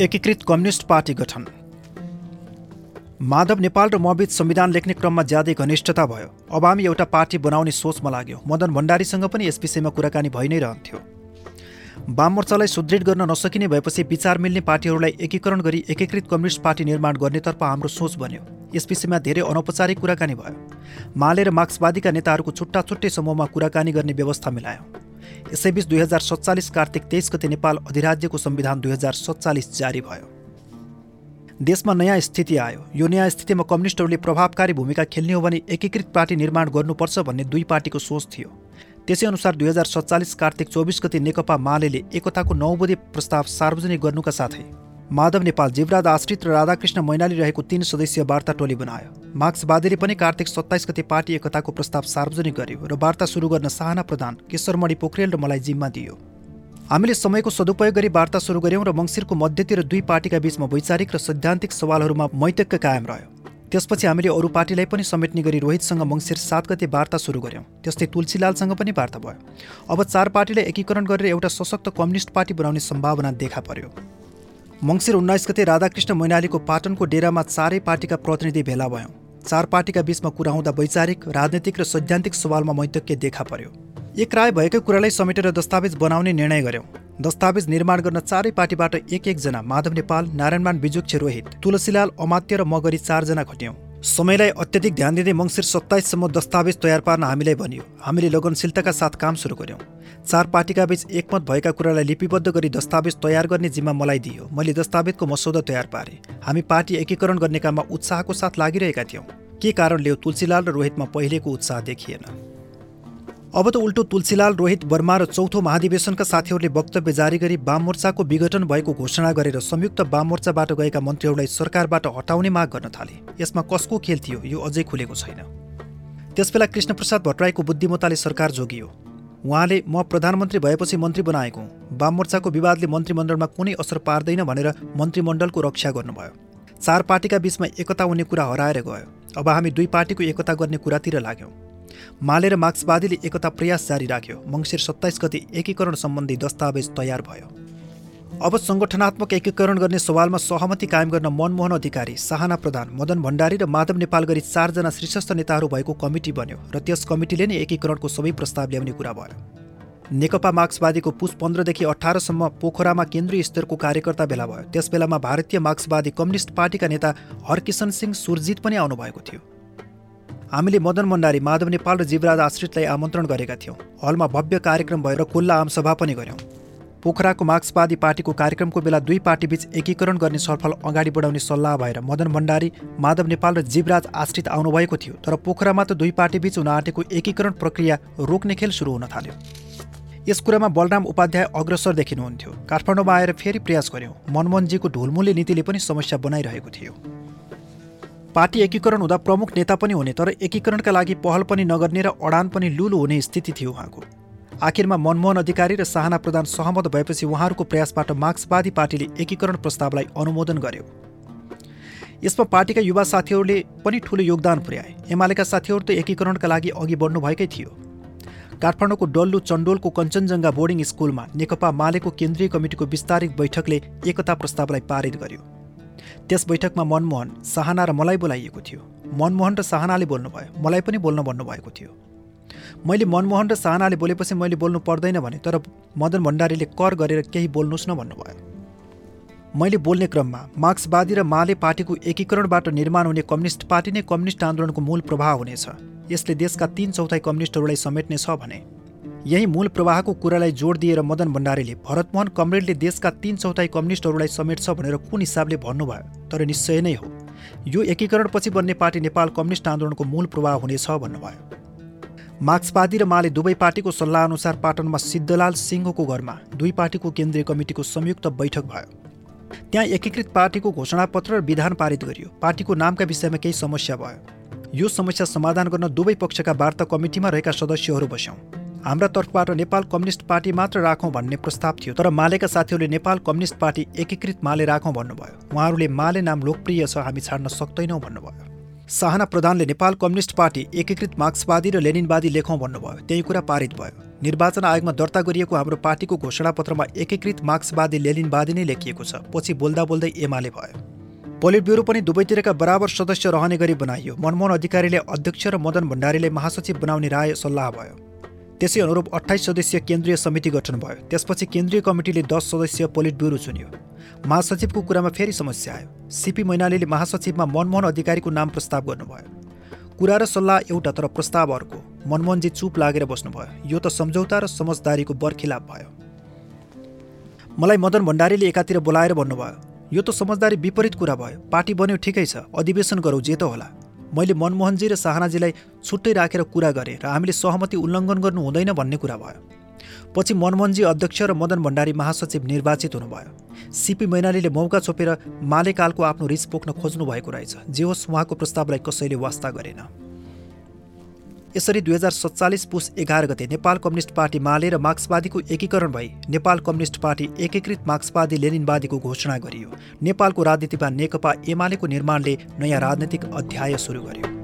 एकीकृत communist party गठन माधव नेपाल र मबीच संविधान लेख्ने क्रममा ज्यादै घनिष्ठता भयो। अब हामी एउटा पार्टी बनाउने सोचमा लाग्यो। मदन भण्डारीसँग पनि यस विषयमा कुराकानी भइ नै रहन्थ्यो। वाममोर्चालाई सुदृढ गर्न नसकिने भएपछि विचार मिल्ने पार्टीहरूलाई एकीकरण गरी एकीकृत कम्युनिस्ट पार्टी निर्माण गर्नेतर्फ हाम्रो सोच बन्यो। यस विषयमा धेरै अनौपचारिक कुराकानी भयो। माले र मार्क्सवादीका नेताहरूको छुट्टा छुट्टै समूहमा कुराकानी गर्ने व्यवस्था मिलायो। यसैबीच दुई हजार सत्तालिस कार्तिक तेइस गते नेपाल अधिराज्यको संविधान दुई हजार सत्तालिस जारी भयो। देशमा नयाँ स्थिति आयो। यो नयाँ स्थितिमा कम्युनिस्टहरूले प्रभावकारी भूमिका खेल्ने हो भने एकीकृत पार्टी निर्माण गर्नुपर्छ भन्ने दुई पार्टीको सोच थियो। त्यसै अनुसार दुई हजार सत्तालिस कार्तिक चौबिस गते नेकपा माले एकताको नौबुधे प्रस्ताव सार्वजनिक गर्नुका साथै माधव नेपाल जीवराज आश्रित र राधाकृष्ण मैनाली रहेको तीन सदस्यीय वार्ता टोली बनायो। मार्क्सवादीले पनि कार्तिक सत्ताइस गते पार्टी एकताको प्रस्ताव सार्वजनिक गर्यो र वार्ता सुरु गर्न साहना प्रधान केशरमणि पोखरेल र मलाई जिम्मा दियो। हामीले समयको सदुपयोग गरी वार्ता सुरु गऱ्यौँ र मङ्सिरको मध्यतिर दुई पार्टीका बीचमा वैचारिक र सैद्धान्तिक सवालहरूमा मैतक्य कायम रह्यो। त्यसपछि हामीले अरू पार्टीलाई पनि समेट्ने गरी रोहितसँग मङ्सिर सात गते वार्ता सुरु गऱ्यौँ त्यस्तै तुलसीलालसँग पनि वार्ता भयो। अब चार पार्टीलाई एकीकरण गरेर एउटा सशक्त कम्युनिस्ट पार्टी बनाउने सम्भावना देखा पर्यो। मङ्सिर उन्नाइस गते राधाकृष्ण मैनालीको पाटनको डेरामा चारै पार्टीका प्रतिनिधि भेला भयौँ। चार पार्टीका बीचमा कुरा हुँदा वैचारिक राजनैतिक र सैद्धान्तिक सवालमा मैतक्य देखा पर्यो। एक राय भएकै कुरालाई समेटेर दस्तावेज बनाउने निर्णय गर्यौँ। दस्तावेज निर्माण गर्न चारै पार्टीबाट एक एकजना माधव नेपाल नारायणमान बिजुक्ष रोहित तुलसीलाल अमात्य र म गरी चारजना खट्यौँ समयलाई अत्यधिक ध्यान दिँदै मङ्सिर सत्ताइससम्म दस्तावेज तयार पार्न हामीलाई भनियो। हामीले लगनशीलताका साथ काम सुरु गऱ्यौँ चार पार्टीका बीच एकमत भएका कुरालाई लिपिबद्ध गरी दस्तावेज तयार गर्ने जिम्मा मलाई दियो। मैले दस्तावेजको मसौदा तयार पारेँ। हामी पार्टी एकीकरण गर्ने काममा उत्साहको साथ लागिरहेका थियौँ। के कारणले तुलसीलाल र रोहितमा पहिलेको उत्साह देखिएन? अब त उल्टो तुलसीलाल रोहित वर्मा र चौथो महाधिवेशनका साथीहरूले वक्तव्य जारी गरी वाममोर्चाको विघटन भएको घोषणा गरेर संयुक्त वाममोर्चाबाट गएका मन्त्रीहरूलाई सरकारबाट हटाउने माग गर्न थाले। यसमा कसको खेल थियो यो अझै खुलेको छैन। त्यसबेला कृष्णप्रसाद भट्टराईको बुद्धिमत्ताले सरकार जोगियो। उहाँले म प्रधानमन्त्री भएपछि मन्त्री बनाएको हुँ। वाममोर्चाको विवादले मन्त्रीमण्डलमा कुनै असर पार्दैन भनेर मन्त्रीमण्डलको रक्षा गर्नुभयो। चार पार्टीका बीचमा एकता हुने कुरा हराएर गयो। अब हामी दुई पार्टीको एकता गर्ने कुरातिर लाग्यौँ। माले र मार्क्सवादीले एकता प्रयास जारी राख्यो। मङ्सिर सत्ताइस गति एकीकरण सम्बन्धी दस्तावेज तयार भयो। अब सङ्गठनात्मक एकीकरण गर्ने सवालमा सहमति कायम गर्न मनमोहन अधिकारी साहना प्रधान मदन भण्डारी र माधव नेपाल गरी चारजना शीर्षस्थ नेताहरू भएको कमिटी बन्यो र त्यस कमिटीले नै एकीकरणको सबै प्रस्ताव ल्याउने कुरा भयो। नेकपा मार्क्सवादीको पुस पन्ध्रदेखि अठारसम्म पोखरामा केन्द्रीय स्तरको कार्यकर्ता भेला भयो। त्यस बेलामा भारतीय मार्क्सवादी कम्युनिस्ट पार्टीका नेता हरकिशन सिंह सुरजित पनि आउनुभएको थियो। हामीले मदन भण्डारी माधव नेपाल र जीवराज आश्रितलाई आमन्त्रण गरेका थियौँ। हलमा भव्य कार्यक्रम भएर खुल्ला आमसभा पनि गऱ्यौँ पोखराको मार्क्सवादी पार्टीको कार्यक्रमको बेला दुई पार्टीबीच एकीकरण गर्ने छलफल अगाडि बढाउने सल्लाह भएर मदन भण्डारी माधव नेपाल र जीवराज आश्रित आउनुभएको थियो तर पोखरामा त दुई पार्टीबीच हुन आँटेको एकीकरण प्रक्रिया रोक्ने खेल सुरु हुन थाल्यो। यस कुरामा बलराम उपाध्याय अग्रसर देखिनुहुन्थ्यो। काठमाडौँमा आएर फेरि प्रयास गऱ्यौँ मनमोहनजीको ढुलमुले नीतिले पनि समस्या बनाइरहेको थियो। पार्टी एकीकरण हुँदा प्रमुख नेता पनि हुने तर एकीकरणका लागि पहल पनि नगर्ने र अडान पनि लुलो हुने स्थिति थियो उहाँको। आखिरमा मनमोहन अधिकारी र साहना प्रधान सहमत भएपछि उहाँहरूको प्रयासबाट मार्क्सवादी पार्टीले एकीकरण प्रस्तावलाई अनुमोदन गर्यो। यसमा पार्टीका युवा साथीहरूले पनि ठुलो योगदान पुर्याए। एमालेका साथीहरू त एकीकरणका लागि अघि बढ्नुभएकै थियो। काठमाडौँको डल्लु चण्डोलको कञ्चनजङ्घा बोर्डिङ स्कुलमा नेकपा मालेको केन्द्रीय कमिटिको विस्तारित बैठकले एकता प्रस्तावलाई पारित गर्यो। त्यस बैठकमा मनमोहन साहना र मलाई बोलाइएको थियो। मनमोहन र साहनाले बोल्नुभयो। मलाई पनि बोल्न भन्नुभएको थियो। मैले मनमोहन र साहनाले बोलेपछि मैले बोल्नु पर्दैन भने तर मदन भण्डारीले कर गरेर केही बोल्नुहोस् न भन्नुभयो। मैले बोल्ने क्रममा मार्क्सवादी र माले पार्टीको एकीकरणबाट निर्माण हुने कम्युनिस्ट पार्टी नै कम्युनिस्ट आन्दोलनको मूल प्रभाव हुनेछ। यसले देशका तीन चौथाइ कम्युनिस्टहरूलाई समेट्ने छ भने। यही मूल प्रवाहको कुरालाई जोड दिएर मदन भण्डारीले भरतमोहन कमरेडले देशका तीन चौथाइ कम्युनिस्टहरूलाई समेट्छ भनेर कुन हिसाबले भन्नुभयो तर निश्चय नै हो। यो एकीकरणपछि बन्ने पार्टी नेपाल कम्युनिस्ट आन्दोलनको मूल प्रवाह हुनेछ भन्नुभयो। मार्क्सवादी र माले दुवै पार्टीको सल्लाह अनुसार पाटनमा सिद्धलाल सिंहको घरमा दुई पार्टीको केन्द्रीय कमिटीको संयुक्त बैठक भयो। त्यहाँ एकीकृत पार्टीको घोषणापत्र र विधान पारित गरियो। पार्टीको नामका विषयमा केही समस्या भयो। यो समस्या समाधान गर्न दुवै पक्षका वार्ता कमिटीमा रहेका सदस्यहरू बस्यौँ। हाम्रा तर्फबाट नेपाल कम्युनिस्ट पार्टी मात्र राखौँ भन्ने प्रस्ताव थियो तर मालेका साथीहरूले नेपाल कम्युनिस्ट पार्टी एकीकृत माले राखौँ भन्नुभयो। उहाँहरूले माले नाम लोकप्रिय छ हामी छाड्न सक्दैनौँ भन्नुभयो। साहना प्रधानले नेपाल कम्युनिस्ट पार्टी एकीकृत मार्क्सवादी र लेनिनवादी लेखौँ भन्नुभयो। त्यही कुरा पारित भयो। निर्वाचन आयोगमा दर्ता गरिएको हाम्रो पार्टीको घोषणापत्रमा एकीकृत मार्क्सवादी लेनिनवादी नै लेखिएको छ। पछि बोल्दा बोल्दै एमाले भयो। पोलिट ब्युरो पनि दुवैतिरका बराबर सदस्य रहने गरी बनाइयो। मनमोहन अधिकारीले अध्यक्ष र मदन भण्डारीले महासचिव बनाउने राय सल्लाह भयो। त्यसै अनुरूप अठाइस सदस्यीय केन्द्रीय समिति गठन भयो। त्यसपछि केन्द्रीय कमिटीले दस सदस्यीय पोलिट ब्युरो चुन्यो। महासचिवको कुरामा फेरि समस्या आयो। सिपी मैनालीले महासचिवमा मनमोहन अधिकारीको नाम प्रस्ताव गर्नुभयो। कुरा र सल्लाह एउटा तर प्रस्ताव अर्को। मनमोहनजी चुप लागेर बस्नुभयो। यो त सम्झौता र समझदारीको बरखिलाप भयो। मलाई मदन भण्डारीले एकातिर बोलाएर भन्नुभयो यो त समझदारी विपरीत कुरा भयो। पार्टी बन्यो ठिकै छ। अधिवेशन गरौँ जे त होला। मैले मनमोहनजी र साहनाजीलाई छुट्टै राखेर कुरा गरेँ र हामीले सहमति उल्लङ्घन गर्नु हुँदैन भन्ने कुरा भयो। पछि मनमोहनजी अध्यक्ष र मदन भण्डारी महासचिव निर्वाचित हुनुभयो। सिपी मैनालीले मौका छोपेर मालेकालको आफ्नो रिस पोख्न खोज्नु भएको रहेछ। जे होस् उहाँको प्रस्तावलाई कसैले वास्ता गरेन। यसरी दुई हजार सत्तालिस पुस एघार गते नेपाल कम्युनिस्ट पार्टी माले र मार्क्सवादीको एकीकरण भई नेपाल कम्युनिस्ट पार्टी एकीकृत मार्क्सवादी लेनिनवादीको घोषणा गरियो। नेपालको राजनीतिमा नेकपा एमालेको निर्माणले नयाँ राजनैतिक अध्याय सुरु गर्यो।